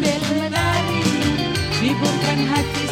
sembel menari liburkan hati